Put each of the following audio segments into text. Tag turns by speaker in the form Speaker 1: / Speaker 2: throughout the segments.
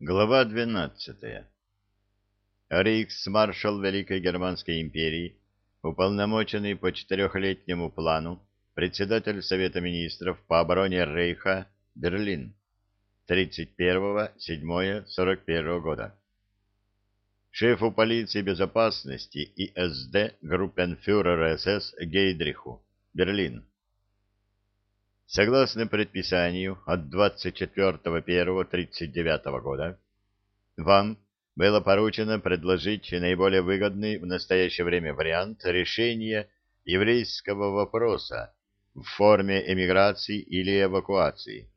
Speaker 1: Глава 12. Рейхсмаршал Великой Германской империи, уполномоченный по четырехлетнему плану, председатель Совета министров по обороне Рейха, Берлин, 31.07.41 года. Шефу полиции безопасности ИСД группенфюрера СС Гейдриху, Берлин, Согласно предписанию от 24.01.39 года, вам было поручено предложить наиболее выгодный в настоящее время вариант решения еврейского вопроса в форме эмиграции или эвакуации.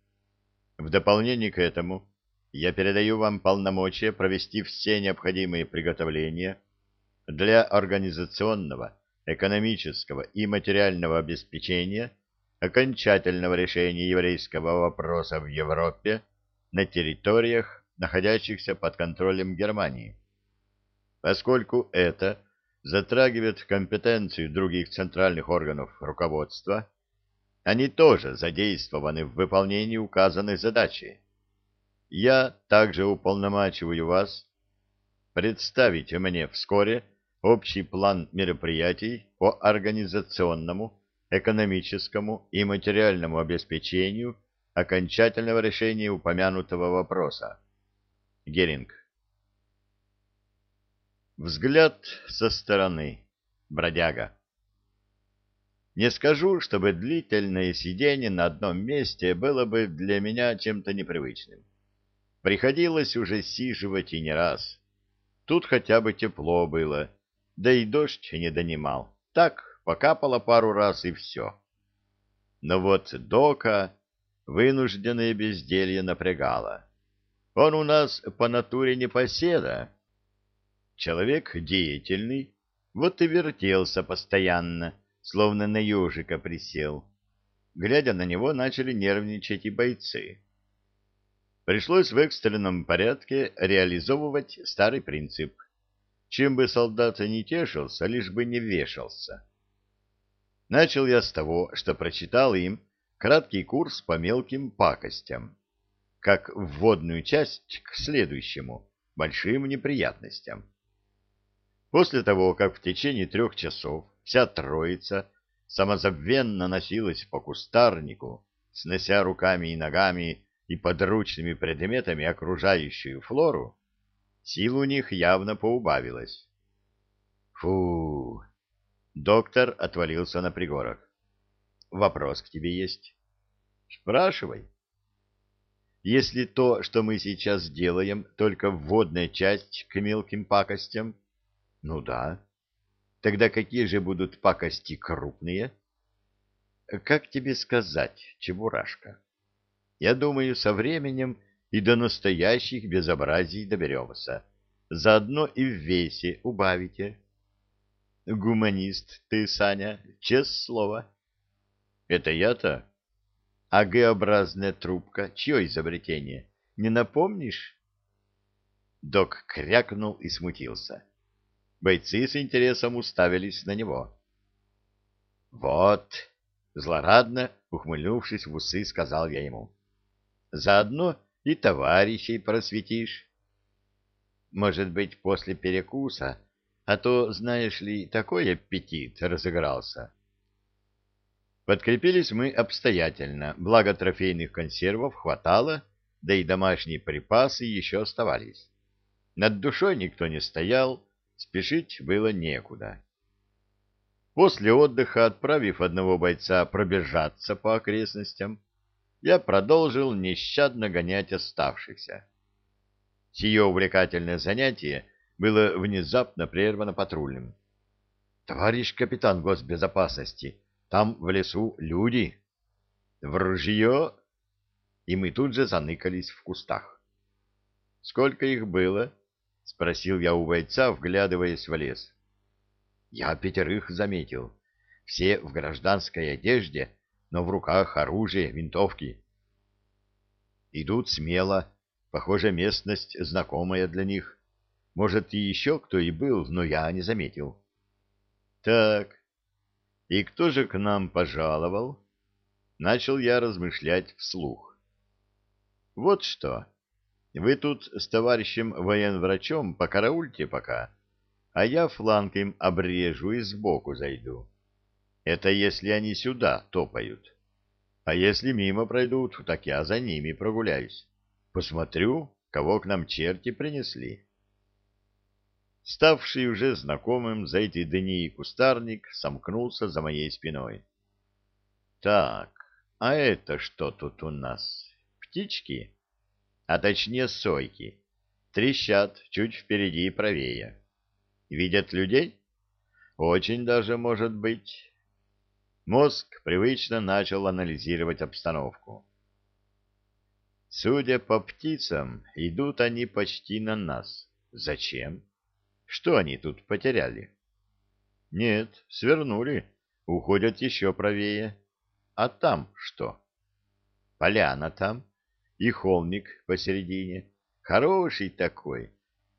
Speaker 1: В дополнение к этому я передаю вам полномочия провести все необходимые приготовления для организационного, экономического и материального обеспечения окончательного решения еврейского вопроса в Европе на территориях, находящихся под контролем Германии. Поскольку это затрагивает компетенцию других центральных органов руководства, они тоже задействованы в выполнении указанной задачи. Я также уполномачиваю вас представить мне вскоре общий план мероприятий по организационному экономическому и материальному обеспечению окончательного решения упомянутого вопроса. Геринг. Взгляд со стороны. Бродяга. Не скажу, чтобы длительное сидение на одном месте было бы для меня чем-то непривычным. Приходилось уже сиживать и не раз. Тут хотя бы тепло было, да и дождь не донимал. Так, покапало пару раз и все. Но вот Дока вынужденное безделье напрягало. Он у нас по натуре не поседа. Человек деятельный, вот и вертелся постоянно, словно на ежика присел. Глядя на него, начали нервничать и бойцы. Пришлось в экстренном порядке реализовывать старый принцип. Чем бы солдат не тешился, лишь бы не вешался. Начал я с того, что прочитал им краткий курс по мелким пакостям, как вводную часть к следующему, большим неприятностям. После того, как в течение трех часов вся троица самозабвенно носилась по кустарнику, снося руками и ногами и подручными предметами окружающую флору, сил у них явно поубавилось. Фу, Доктор отвалился на пригорок. Вопрос к тебе есть. Спрашивай. Если то, что мы сейчас делаем, только вводная часть к мелким пакостям, ну да. Тогда какие же будут пакости крупные? Как тебе сказать, Чебурашка? Я думаю, со временем и до настоящих безобразий доберемся. Заодно и в весе убавите. Гуманист ты, Саня, честное слово. Это я-то? А Г-образная трубка, чье изобретение? Не напомнишь? Док крякнул и смутился. Бойцы с интересом уставились на него. Вот, злорадно, ухмыльнувшись в усы, сказал я ему. Заодно и товарищей просветишь. Может быть, после перекуса а то, знаешь ли, такой аппетит разыгрался. Подкрепились мы обстоятельно, благо трофейных консервов хватало, да и домашние припасы еще оставались. Над душой никто не стоял, спешить было некуда. После отдыха, отправив одного бойца пробежаться по окрестностям, я продолжил нещадно гонять оставшихся. Сие увлекательное занятие было внезапно прервано патрульным. — Товарищ капитан госбезопасности, там в лесу люди. — В ружье? И мы тут же заныкались в кустах. — Сколько их было? — спросил я у бойца, вглядываясь в лес. Я пятерых заметил. Все в гражданской одежде, но в руках оружие, винтовки. Идут смело. Похоже, местность знакомая для них. Может, и еще кто и был, но я не заметил. Так, и кто же к нам пожаловал? Начал я размышлять вслух. Вот что. вы тут с товарищем военврачом покараульте пока, а я фланг им обрежу и сбоку зайду. Это если они сюда топают. А если мимо пройдут, так я за ними прогуляюсь. Посмотрю, кого к нам черти принесли. Ставший уже знакомым за эти дни кустарник сомкнулся за моей спиной. Так, а это что тут у нас? Птички? А точнее сойки. Трещат чуть впереди и правее. Видят людей? Очень даже может быть. Мозг привычно начал анализировать обстановку. Судя по птицам, идут они почти на нас. Зачем? Что они тут потеряли? Нет, свернули, уходят еще правее. А там что? Поляна там и холмик посередине. Хороший такой,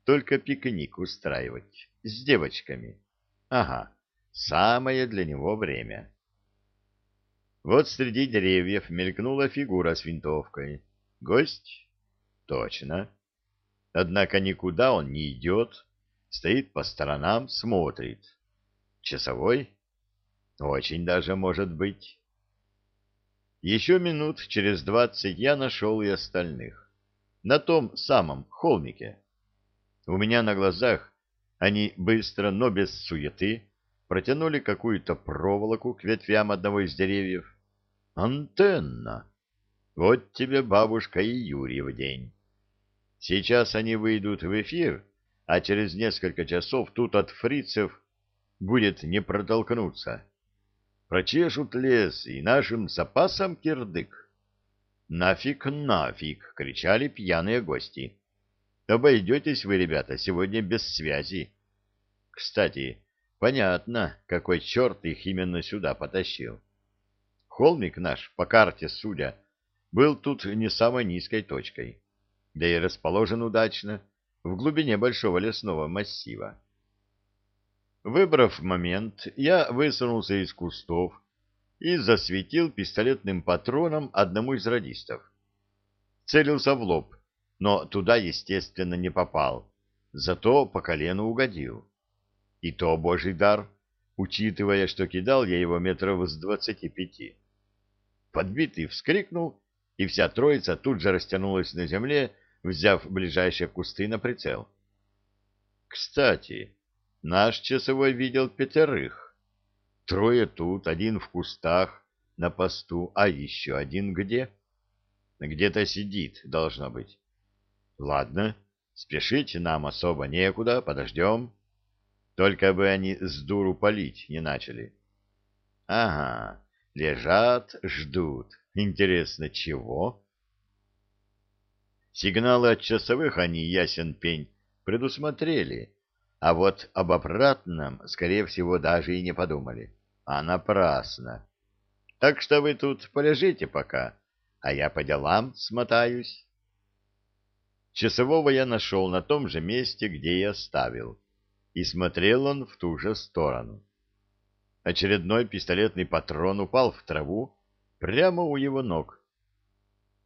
Speaker 1: только пикник устраивать с девочками. Ага, самое для него время. Вот среди деревьев мелькнула фигура с винтовкой. Гость? Точно. Однако никуда он не идет, стоит по сторонам, смотрит. Часовой? Очень даже может быть. Еще минут через двадцать я нашел и остальных. На том самом холмике. У меня на глазах они быстро, но без суеты, протянули какую-то проволоку к ветвям одного из деревьев. Антенна! Вот тебе бабушка и Юрий в день. Сейчас они выйдут в эфир, а через несколько часов тут от фрицев будет не протолкнуться. Прочешут лес и нашим запасам кирдык. «Нафиг, нафиг!» — кричали пьяные гости. Обойдетесь вы, ребята, сегодня без связи. Кстати, понятно, какой черт их именно сюда потащил. Холмик наш, по карте судя, был тут не самой низкой точкой, да и расположен удачно, в глубине большого лесного массива. Выбрав момент, я высунулся из кустов и засветил пистолетным патроном одному из радистов. Целился в лоб, но туда, естественно, не попал, зато по колену угодил. И то божий дар, учитывая, что кидал я его метров с двадцати пяти. Подбитый вскрикнул, и вся троица тут же растянулась на земле, взяв ближайшие кусты на прицел. Кстати, наш часовой видел пятерых. Трое тут, один в кустах, на посту, а еще один где? Где-то сидит, должно быть. Ладно, спешить нам особо некуда, подождем. Только бы они с дуру палить не начали. Ага, лежат, ждут. Интересно, чего? Сигналы от часовых они, ясен пень, предусмотрели, а вот об обратном, скорее всего, даже и не подумали. А напрасно. Так что вы тут полежите пока, а я по делам смотаюсь. Часового я нашел на том же месте, где и оставил, и смотрел он в ту же сторону. Очередной пистолетный патрон упал в траву прямо у его ног.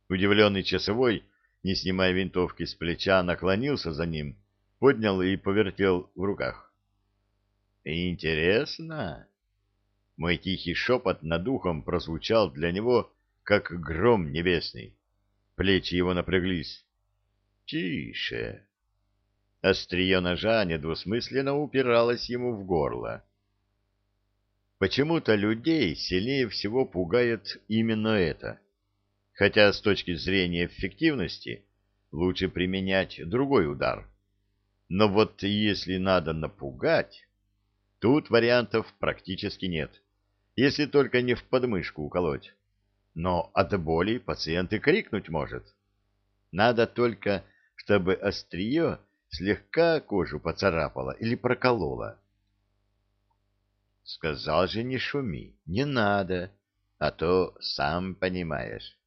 Speaker 1: Удивленный часовой, не снимая винтовки с плеча, наклонился за ним, поднял и повертел в руках. «Интересно!» Мой тихий шепот над ухом прозвучал для него, как гром небесный. Плечи его напряглись. Тише. Острие ножа недвусмысленно упиралось ему в горло. Почему-то людей сильнее всего пугает именно это. Хотя с точки зрения эффективности лучше применять другой удар. Но вот если надо напугать, тут вариантов практически нет, если только не в подмышку уколоть. Но от боли пациент и крикнуть может. Надо только чтобы острие слегка кожу поцарапало или прокололо. Сказал же, не шуми, не надо, а то сам понимаешь.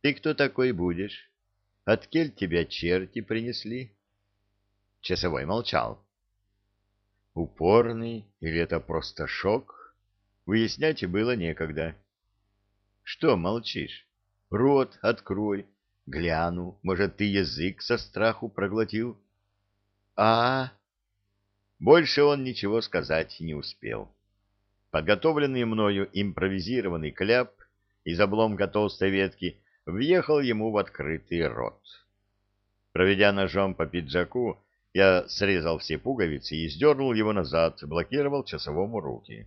Speaker 1: Ты кто такой будешь? От кель тебя черти принесли? Часовой молчал. Упорный или это просто шок? Выяснять было некогда. Что молчишь? Рот открой, Гляну, может, ты язык со страху проглотил? А, Больше он ничего сказать не успел. Подготовленный мною импровизированный кляп из обломка толстой ветки въехал ему в открытый рот. Проведя ножом по пиджаку, я срезал все пуговицы и сдернул его назад, блокировал часовому руки.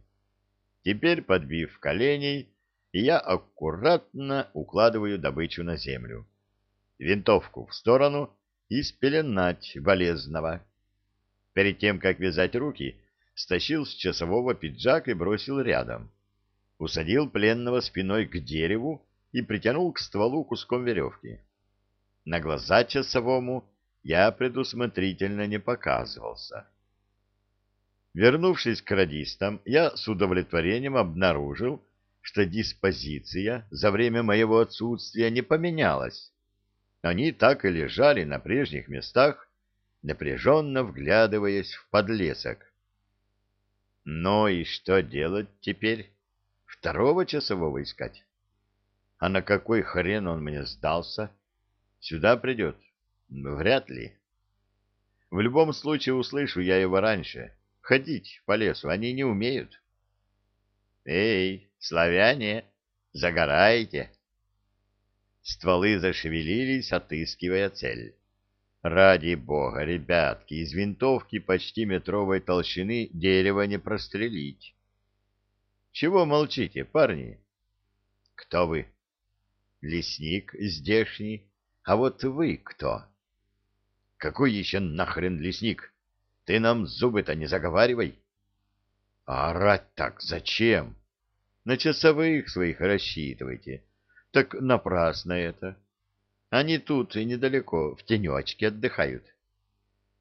Speaker 1: Теперь, подбив коленей, я аккуратно укладываю добычу на землю. Винтовку в сторону и спеленать болезного. Перед тем, как вязать руки, стащил с часового пиджак и бросил рядом. Усадил пленного спиной к дереву и притянул к стволу куском веревки. На глаза часовому я предусмотрительно не показывался. Вернувшись к радистам, я с удовлетворением обнаружил, что диспозиция за время моего отсутствия не поменялась. Они так и лежали на прежних местах, напряженно вглядываясь в подлесок. Ну и что делать теперь? Второго часового искать? А на какой хрен он мне сдался? Сюда придет? Вряд ли. В любом случае услышу я его раньше. Ходить по лесу они не умеют. Эй, славяне, загорайте! Стволы зашевелились, отыскивая цель. Ради бога, ребятки, из винтовки почти метровой толщины дерево не прострелить. Чего молчите, парни? Кто вы? Лесник здешний. А вот вы кто? Какой еще нахрен лесник? Ты нам зубы-то не заговаривай. А орать так зачем? На часовых своих рассчитывайте. Так напрасно это. Они тут и недалеко, в тенечке отдыхают.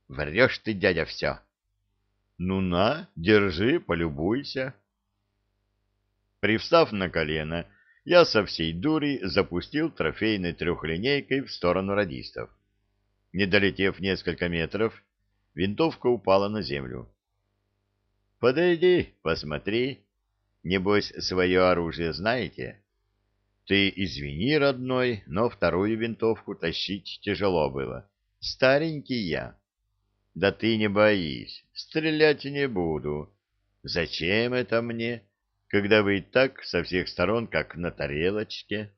Speaker 1: Врешь ты, дядя, все. Ну на, держи, полюбуйся. Привстав на колено, я со всей дури запустил трофейной трехлинейкой в сторону радистов. Не долетев несколько метров, винтовка упала на землю. — Подойди, посмотри. Небось, свое оружие знаете? Ты извини, родной, но вторую винтовку тащить тяжело было. Старенький я. Да ты не боись, стрелять не буду. Зачем это мне, когда вы и так со всех сторон, как на тарелочке?